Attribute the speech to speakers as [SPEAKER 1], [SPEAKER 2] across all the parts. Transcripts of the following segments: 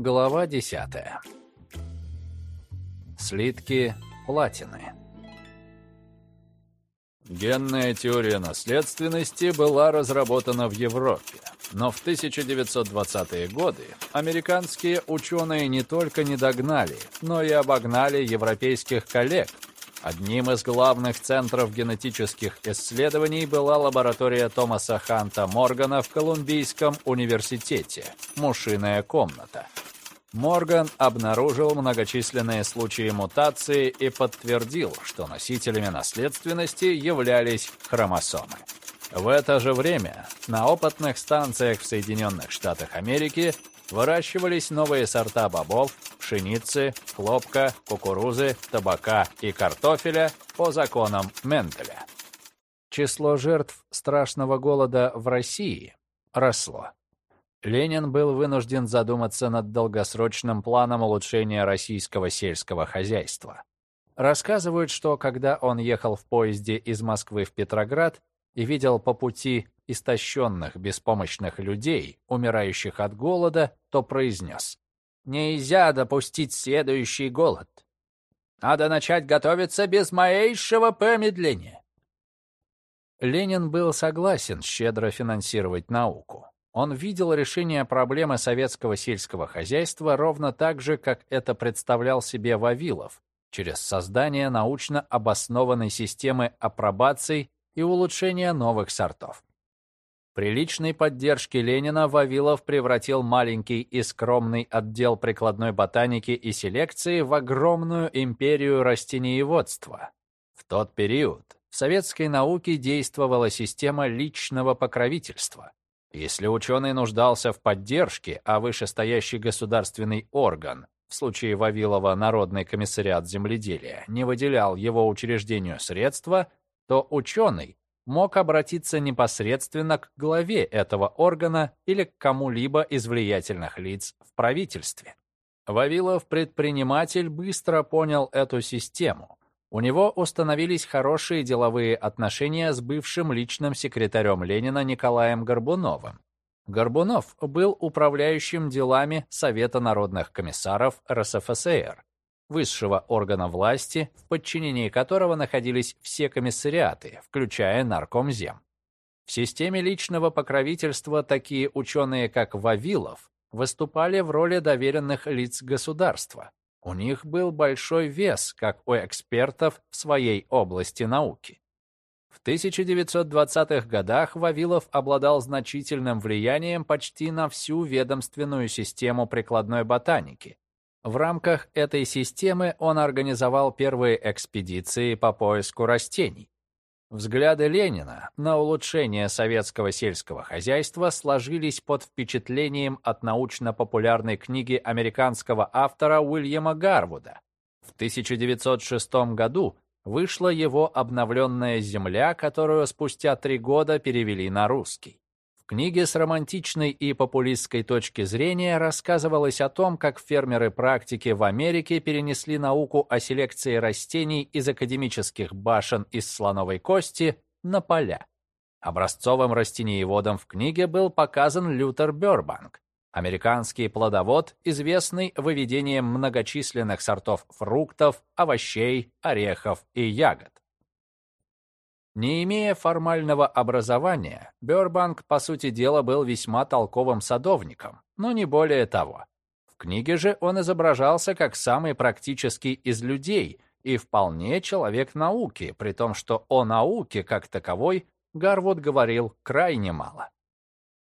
[SPEAKER 1] Глава 10. Слитки платины. Генная теория наследственности была разработана в Европе, но в 1920-е годы американские ученые не только не догнали, но и обогнали европейских коллег. Одним из главных центров генетических исследований была лаборатория Томаса Ханта Моргана в Колумбийском университете «Мушиная комната», Морган обнаружил многочисленные случаи мутации и подтвердил, что носителями наследственности являлись хромосомы. В это же время на опытных станциях в Соединенных Штатах Америки выращивались новые сорта бобов, пшеницы, хлопка, кукурузы, табака и картофеля по законам Менделя. Число жертв страшного голода в России росло. Ленин был вынужден задуматься над долгосрочным планом улучшения российского сельского хозяйства. Рассказывают, что когда он ехал в поезде из Москвы в Петроград и видел по пути истощенных, беспомощных людей, умирающих от голода, то произнес «Нельзя допустить следующий голод. Надо начать готовиться без малейшего промедления». Ленин был согласен щедро финансировать науку. Он видел решение проблемы советского сельского хозяйства ровно так же, как это представлял себе Вавилов, через создание научно обоснованной системы апробаций и улучшения новых сортов. При личной поддержке Ленина Вавилов превратил маленький и скромный отдел прикладной ботаники и селекции в огромную империю растениеводства. В тот период в советской науке действовала система личного покровительства, если ученый нуждался в поддержке, а вышестоящий государственный орган, в случае Вавилова Народный комиссариат земледелия, не выделял его учреждению средства, то ученый мог обратиться непосредственно к главе этого органа или к кому-либо из влиятельных лиц в правительстве. Вавилов-предприниматель быстро понял эту систему у него установились хорошие деловые отношения с бывшим личным секретарем Ленина Николаем Горбуновым. Горбунов был управляющим делами Совета народных комиссаров РСФСР, высшего органа власти, в подчинении которого находились все комиссариаты, включая Наркомзем. В системе личного покровительства такие ученые, как Вавилов, выступали в роли доверенных лиц государства, у них был большой вес, как у экспертов в своей области науки. В 1920-х годах Вавилов обладал значительным влиянием почти на всю ведомственную систему прикладной ботаники. В рамках этой системы он организовал первые экспедиции по поиску растений. Взгляды Ленина на улучшение советского сельского хозяйства сложились под впечатлением от научно-популярной книги американского автора Уильяма Гарвуда. В 1906 году вышла его обновленная «Земля», которую спустя три года перевели на русский книге с романтичной и популистской точки зрения рассказывалось о том, как фермеры-практики в Америке перенесли науку о селекции растений из академических башен из слоновой кости на поля. Образцовым растениеводом в книге был показан Лютер Бёрбанк, американский плодовод, известный выведением многочисленных сортов фруктов, овощей, орехов и ягод. Не имея формального образования, Бёрбанк, по сути дела, был весьма толковым садовником, но не более того. В книге же он изображался как самый практический из людей и вполне человек науки, при том, что о науке как таковой Гарвуд говорил крайне мало.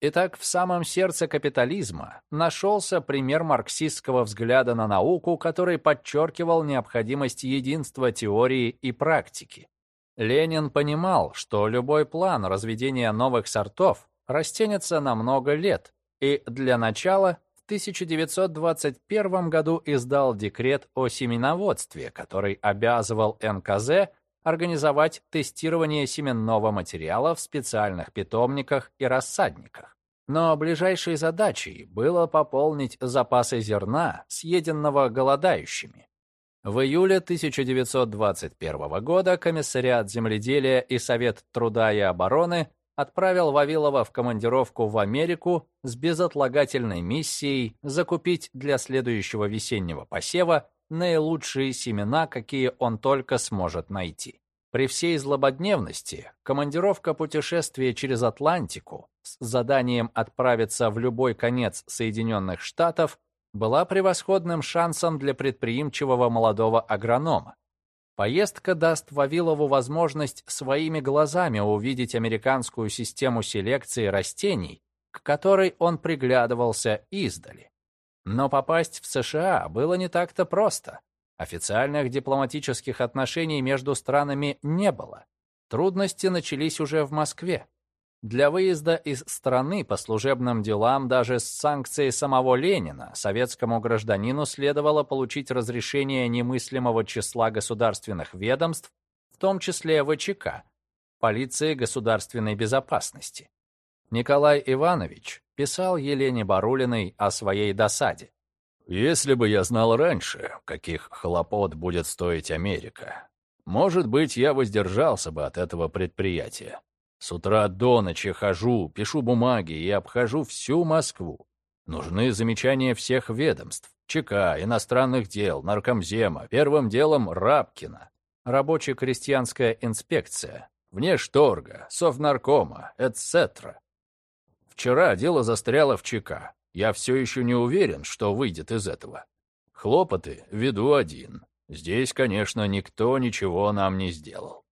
[SPEAKER 1] Итак, в самом сердце капитализма нашелся пример марксистского взгляда на науку, который подчеркивал необходимость единства теории и практики. Ленин понимал, что любой план разведения новых сортов растянется на много лет, и для начала в 1921 году издал декрет о семеноводстве, который обязывал НКЗ организовать тестирование семенного материала в специальных питомниках и рассадниках. Но ближайшей задачей было пополнить запасы зерна, съеденного голодающими. В июле 1921 года Комиссариат земледелия и Совет труда и обороны отправил Вавилова в командировку в Америку с безотлагательной миссией закупить для следующего весеннего посева наилучшие семена, какие он только сможет найти. При всей злободневности командировка путешествия через Атлантику с заданием отправиться в любой конец Соединенных Штатов была превосходным шансом для предприимчивого молодого агронома. Поездка даст Вавилову возможность своими глазами увидеть американскую систему селекции растений, к которой он приглядывался издали. Но попасть в США было не так-то просто. Официальных дипломатических отношений между странами не было. Трудности начались уже в Москве. Для выезда из страны по служебным делам даже с санкцией самого Ленина советскому гражданину следовало получить разрешение немыслимого числа государственных ведомств, в том числе ВЧК, полиции государственной безопасности. Николай Иванович писал Елене Барулиной о своей досаде.
[SPEAKER 2] «Если бы я знал раньше, каких хлопот будет стоить Америка, может быть, я воздержался бы от этого предприятия. С утра до ночи хожу, пишу бумаги и обхожу всю Москву. Нужны замечания всех ведомств. ЧК, иностранных дел, наркомзема, первым делом Рабкина. Рабоче-крестьянская инспекция, внешторга, совнаркома, etc. Вчера дело застряло в ЧК. Я все еще не уверен, что выйдет из этого. Хлопоты веду один. Здесь, конечно, никто ничего нам не сделал.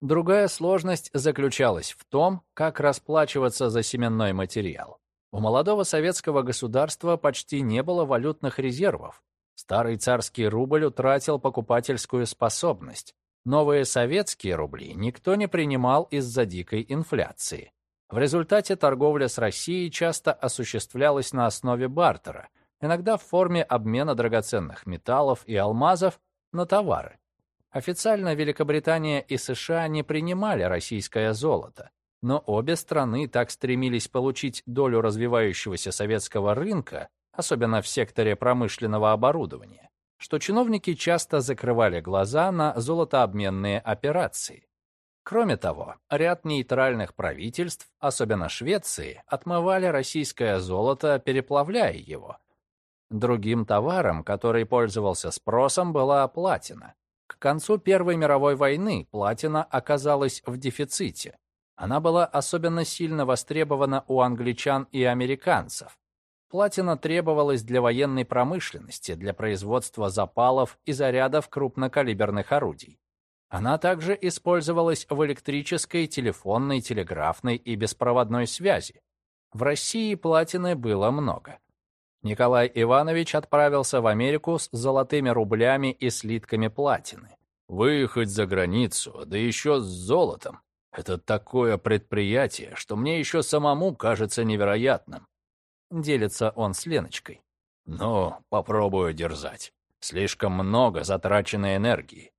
[SPEAKER 1] Другая сложность заключалась в том, как расплачиваться за семенной материал. У молодого советского государства почти не было валютных резервов. Старый царский рубль утратил покупательскую способность. Новые советские рубли никто не принимал из-за дикой инфляции. В результате торговля с Россией часто осуществлялась на основе бартера, иногда в форме обмена драгоценных металлов и алмазов на товары. Официально Великобритания и США не принимали российское золото, но обе страны так стремились получить долю развивающегося советского рынка, особенно в секторе промышленного оборудования, что чиновники часто закрывали глаза на золотообменные операции. Кроме того, ряд нейтральных правительств, особенно Швеции, отмывали российское золото, переплавляя его. Другим товаром, который пользовался спросом, была платина. К концу Первой мировой войны платина оказалась в дефиците. Она была особенно сильно востребована у англичан и американцев. Платина требовалась для военной промышленности, для производства запалов и зарядов крупнокалиберных орудий. Она также использовалась в электрической, телефонной, телеграфной и беспроводной связи. В России платины было много. Николай Иванович отправился в Америку с золотыми рублями и слитками платины.
[SPEAKER 2] Выехать за границу, да еще с золотом. Это такое предприятие, что мне еще самому кажется невероятным.
[SPEAKER 1] Делится он с Леночкой.
[SPEAKER 2] Но попробую дерзать. Слишком много затраченной энергии.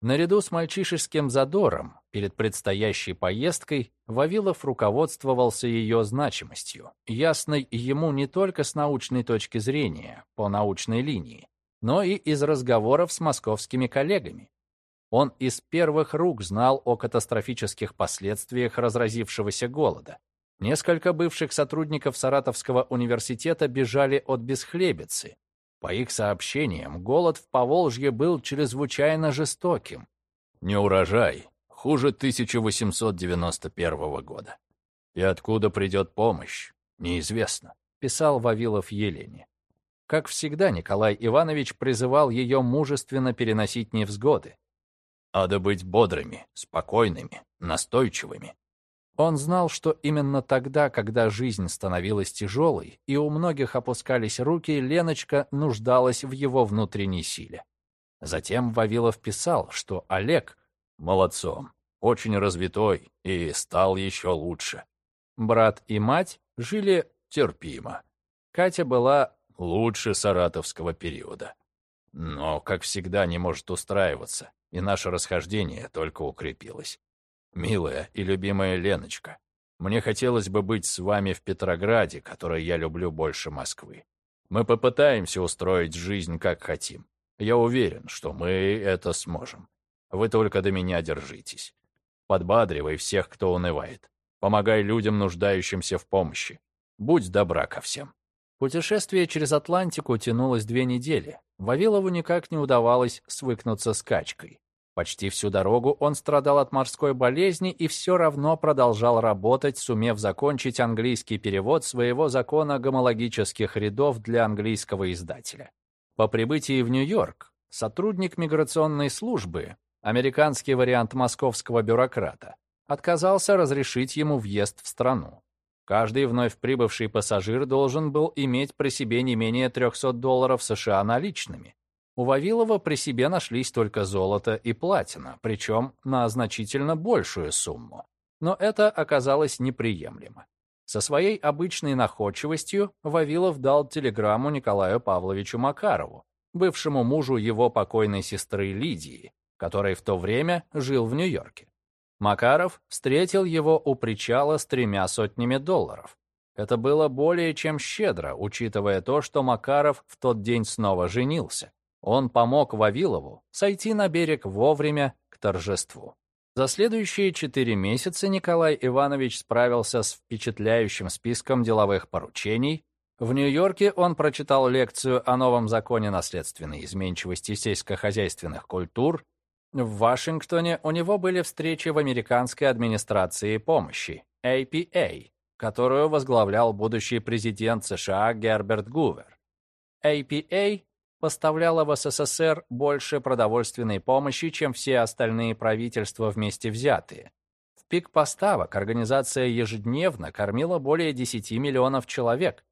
[SPEAKER 1] Наряду с мальчишеским задором перед предстоящей поездкой Вавилов руководствовался ее значимостью, ясной ему не только с научной точки зрения, по научной линии, но и из разговоров с московскими коллегами. Он из первых рук знал о катастрофических последствиях разразившегося голода. Несколько бывших сотрудников Саратовского университета бежали от бесхлебицы, по их сообщениям, голод в Поволжье был чрезвычайно жестоким.
[SPEAKER 2] Не урожай, хуже 1891 года. И откуда придет помощь, неизвестно,
[SPEAKER 1] писал Вавилов Елене. Как всегда, Николай Иванович призывал ее мужественно переносить невзгоды.
[SPEAKER 2] «Надо быть бодрыми, спокойными, настойчивыми.
[SPEAKER 1] Он знал, что именно тогда, когда жизнь становилась тяжелой и у многих опускались руки, Леночка нуждалась в его внутренней силе. Затем Вавилов писал, что Олег
[SPEAKER 2] молодцом, очень развитой и стал еще лучше.
[SPEAKER 1] Брат и мать жили терпимо. Катя была
[SPEAKER 2] лучше саратовского периода. Но, как всегда, не может устраиваться, и наше расхождение только укрепилось. «Милая и любимая Леночка, мне хотелось бы быть с вами в Петрограде, который я люблю больше Москвы. Мы попытаемся устроить жизнь как хотим. Я уверен, что мы это сможем. Вы только до меня держитесь. Подбадривай всех, кто унывает. Помогай людям, нуждающимся в помощи. Будь добра ко всем.
[SPEAKER 1] Путешествие через Атлантику тянулось две недели. Вавилову никак не удавалось свыкнуться с качкой. Почти всю дорогу он страдал от морской болезни и все равно продолжал работать, сумев закончить английский перевод своего закона гомологических рядов для английского издателя. По прибытии в Нью-Йорк сотрудник миграционной службы, американский вариант московского бюрократа, отказался разрешить ему въезд в страну. Каждый вновь прибывший пассажир должен был иметь при себе не менее 300 долларов США наличными. У Вавилова при себе нашлись только золото и платина, причем на значительно большую сумму. Но это оказалось неприемлемо. Со своей обычной находчивостью Вавилов дал телеграмму Николаю Павловичу Макарову, бывшему мужу его покойной сестры Лидии, который в то время жил в Нью-Йорке. Макаров встретил его у причала с тремя сотнями долларов. Это было более чем щедро, учитывая то, что Макаров в тот день снова женился. Он помог Вавилову сойти на берег вовремя к торжеству. За следующие четыре месяца Николай Иванович справился с впечатляющим списком деловых поручений. В Нью-Йорке он прочитал лекцию о новом законе наследственной изменчивости сельскохозяйственных культур. В Вашингтоне у него были встречи в американской администрации помощи, APA, которую возглавлял будущий президент США Герберт Гувер. APA поставляла в СССР больше продовольственной помощи, чем все остальные правительства вместе взятые. В пик поставок организация ежедневно кормила более 10 миллионов человек.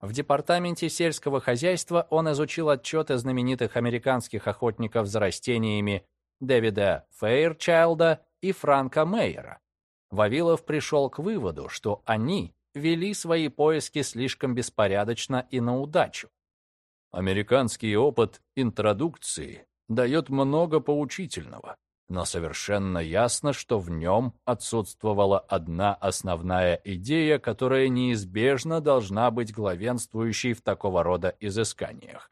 [SPEAKER 1] В Департаменте сельского хозяйства он изучил отчеты знаменитых американских охотников за растениями Дэвида Фейрчайлда и Франка Мейера. Вавилов пришел к выводу, что они вели свои поиски слишком беспорядочно и на удачу.
[SPEAKER 2] Американский опыт интродукции дает много поучительного, но совершенно ясно, что в нем отсутствовала одна основная идея, которая неизбежно должна быть главенствующей в такого рода изысканиях.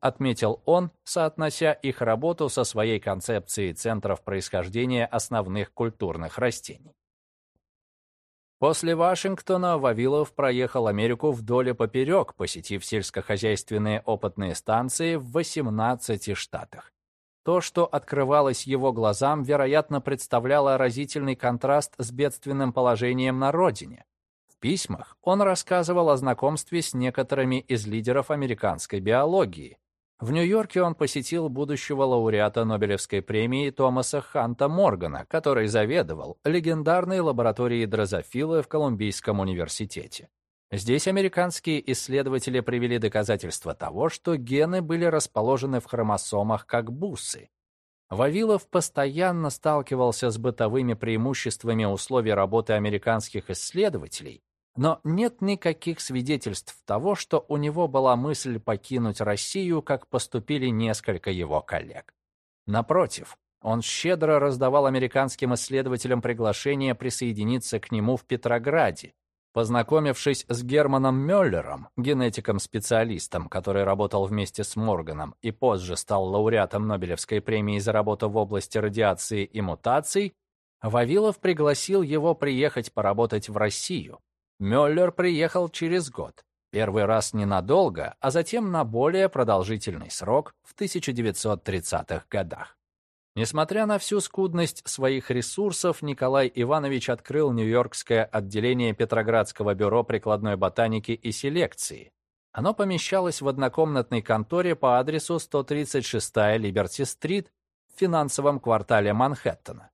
[SPEAKER 2] Отметил он, соотнося их работу со своей концепцией центров происхождения основных культурных растений. После Вашингтона Вавилов проехал Америку вдоль и поперек, посетив сельскохозяйственные опытные станции в 18 штатах. То, что открывалось его глазам, вероятно, представляло разительный контраст с бедственным положением на родине. В письмах он рассказывал о знакомстве с некоторыми из лидеров американской биологии, в Нью-Йорке он посетил будущего лауреата Нобелевской премии Томаса Ханта Моргана, который заведовал легендарной лабораторией дрозофилы в Колумбийском университете. Здесь американские исследователи привели доказательства того, что гены были расположены в хромосомах как бусы. Вавилов постоянно сталкивался с бытовыми преимуществами условий работы американских исследователей но нет никаких свидетельств того, что у него была мысль покинуть Россию, как поступили несколько его коллег. Напротив, он щедро раздавал американским исследователям приглашение присоединиться к нему в Петрограде. Познакомившись с Германом Мюллером, генетиком-специалистом, который работал вместе с Морганом и позже стал лауреатом Нобелевской премии за работу в области радиации и мутаций, Вавилов пригласил его приехать поработать в Россию, Мюллер приехал через год. Первый раз ненадолго, а затем на более продолжительный срок в 1930-х годах. Несмотря на всю скудность своих ресурсов, Николай Иванович открыл Нью-Йоркское отделение Петроградского бюро прикладной ботаники и селекции. Оно помещалось в однокомнатной конторе по адресу 136-я Либерти-стрит в финансовом квартале Манхэттена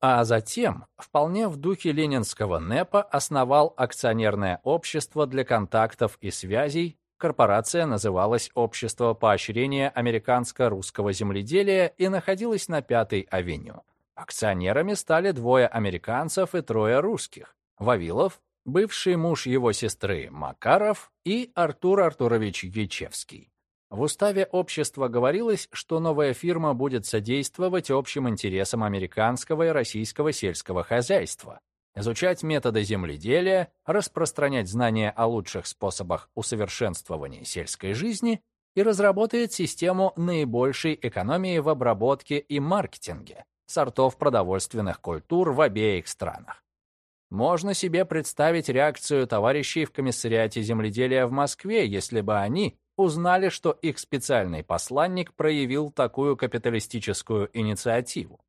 [SPEAKER 2] а затем, вполне в духе ленинского НЭПа, основал акционерное общество для контактов и связей, корпорация называлась «Общество поощрения американско-русского земледелия» и находилась на Пятой авеню. Акционерами стали двое американцев и трое русских – Вавилов, бывший муж его сестры Макаров и Артур Артурович Ячевский. В уставе общества говорилось, что новая фирма будет содействовать общим интересам американского и российского сельского хозяйства, изучать методы земледелия, распространять знания о лучших способах усовершенствования сельской жизни и разработает систему наибольшей экономии в обработке и маркетинге сортов продовольственных культур в обеих странах.
[SPEAKER 1] Можно себе представить реакцию товарищей в комиссариате земледелия в Москве, если бы они узнали, что их специальный посланник проявил такую капиталистическую инициативу.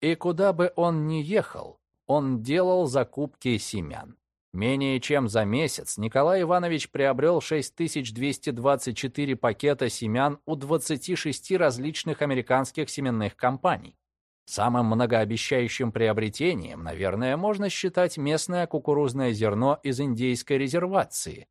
[SPEAKER 1] И куда бы он ни ехал, он делал закупки семян. Менее чем за месяц Николай Иванович приобрел 6224 пакета семян у 26 различных американских семенных компаний. Самым многообещающим приобретением, наверное, можно считать местное кукурузное зерно из индейской резервации.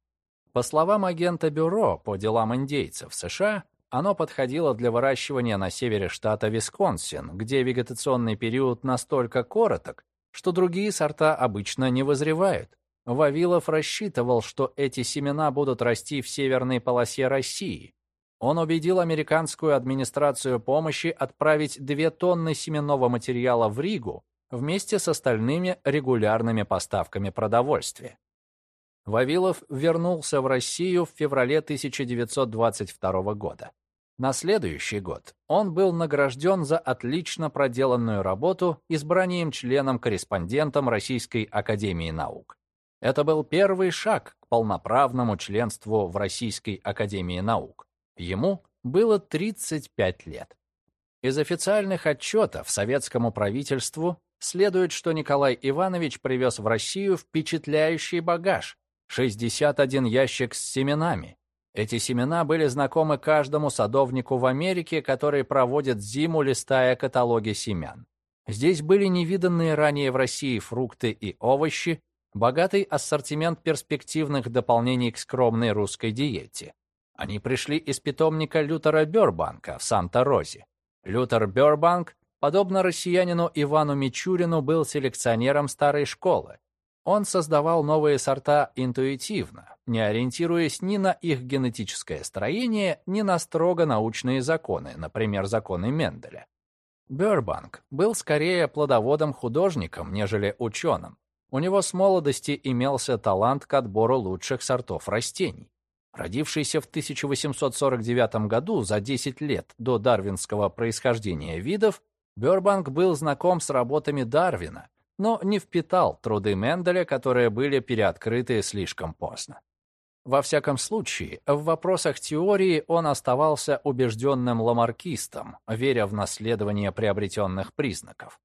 [SPEAKER 1] По словам агента Бюро по делам индейцев США, оно подходило для выращивания на севере штата Висконсин, где вегетационный период настолько короток, что другие сорта обычно не вызревают. Вавилов рассчитывал, что эти семена будут расти в северной полосе России. Он убедил американскую администрацию помощи отправить 2 тонны семенного материала в Ригу вместе с остальными регулярными поставками продовольствия. Вавилов вернулся в Россию в феврале 1922 года. На следующий год он был награжден за отлично проделанную работу избранием членом-корреспондентом Российской Академии Наук. Это был первый шаг к полноправному членству в Российской Академии Наук. Ему было 35 лет. Из официальных отчетов советскому правительству следует, что Николай Иванович привез в Россию впечатляющий багаж – 61 ящик с семенами. Эти семена были знакомы каждому садовнику в Америке, который проводит зиму, листая каталоги семян. Здесь были невиданные ранее в России фрукты и овощи, Богатый ассортимент перспективных дополнений к скромной русской диете. Они пришли из питомника Лютера Бёрбанка в Санта-Розе. Лютер Бёрбанк, подобно россиянину Ивану Мичурину, был селекционером старой школы. Он создавал новые сорта интуитивно, не ориентируясь ни на их генетическое строение, ни на строго научные законы, например, законы Менделя. Бёрбанк был скорее плодоводом-художником, нежели ученым. У него с молодости имелся талант к отбору лучших сортов растений. Родившийся в 1849 году, за 10 лет до дарвинского происхождения видов, Бёрбанк был знаком с работами Дарвина, но не впитал труды Менделя, которые были переоткрыты слишком поздно. Во всяком случае, в вопросах теории он оставался убежденным ламаркистом, веря в наследование приобретенных признаков.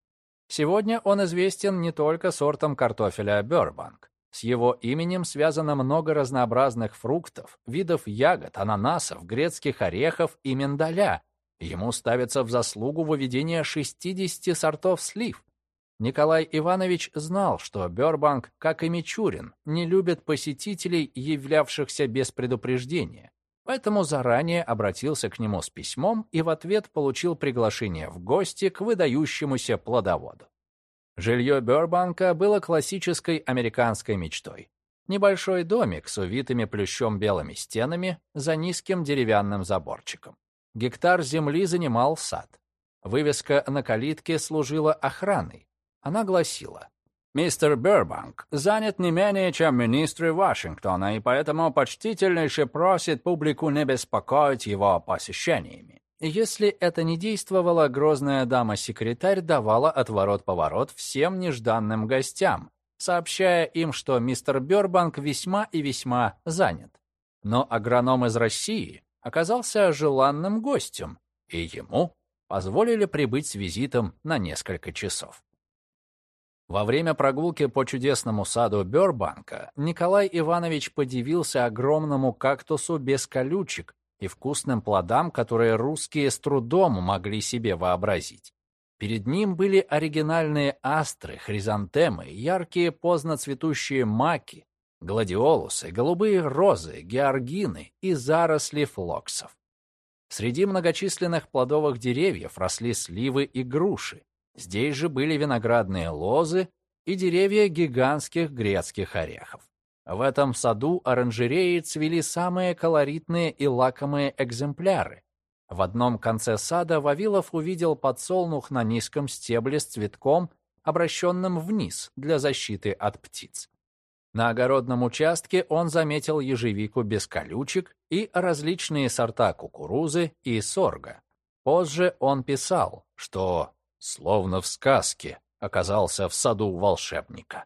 [SPEAKER 1] Сегодня он известен не только сортом картофеля Бёрбанк. С его именем связано много разнообразных фруктов, видов ягод, ананасов, грецких орехов и миндаля. Ему ставится в заслугу выведение 60 сортов слив. Николай Иванович знал, что Бёрбанк, как и Мичурин, не любит посетителей, являвшихся без предупреждения. Поэтому заранее обратился к нему с письмом и в ответ получил приглашение в гости к выдающемуся плодоводу. Жилье Бёрбанка было классической американской мечтой. Небольшой домик с увитыми плющом белыми стенами за низким деревянным заборчиком. Гектар земли занимал сад. Вывеска на калитке служила охраной. Она гласила Мистер Бербанк занят не менее, чем министры Вашингтона, и поэтому почтительнейше просит публику не беспокоить его посещениями. Если это не действовало, грозная дама-секретарь давала отворот-поворот всем нежданным гостям, сообщая им, что мистер Бербанк весьма и весьма занят. Но агроном из России оказался желанным гостем, и ему позволили прибыть с визитом на несколько часов. Во время прогулки по чудесному саду Бёрбанка Николай Иванович подивился огромному кактусу без колючек и вкусным плодам, которые русские с трудом могли себе вообразить. Перед ним были оригинальные астры, хризантемы, яркие поздно цветущие маки, гладиолусы, голубые розы, георгины и заросли флоксов. Среди многочисленных плодовых деревьев росли сливы и груши, Здесь же были виноградные лозы и деревья гигантских грецких орехов. В этом саду оранжереи цвели самые колоритные и лакомые экземпляры. В одном конце сада Вавилов увидел подсолнух на низком стебле с цветком, обращенным вниз для защиты от птиц. На огородном участке он заметил ежевику без колючек и различные сорта кукурузы и сорга. Позже он писал, что словно в сказке, оказался в саду волшебника.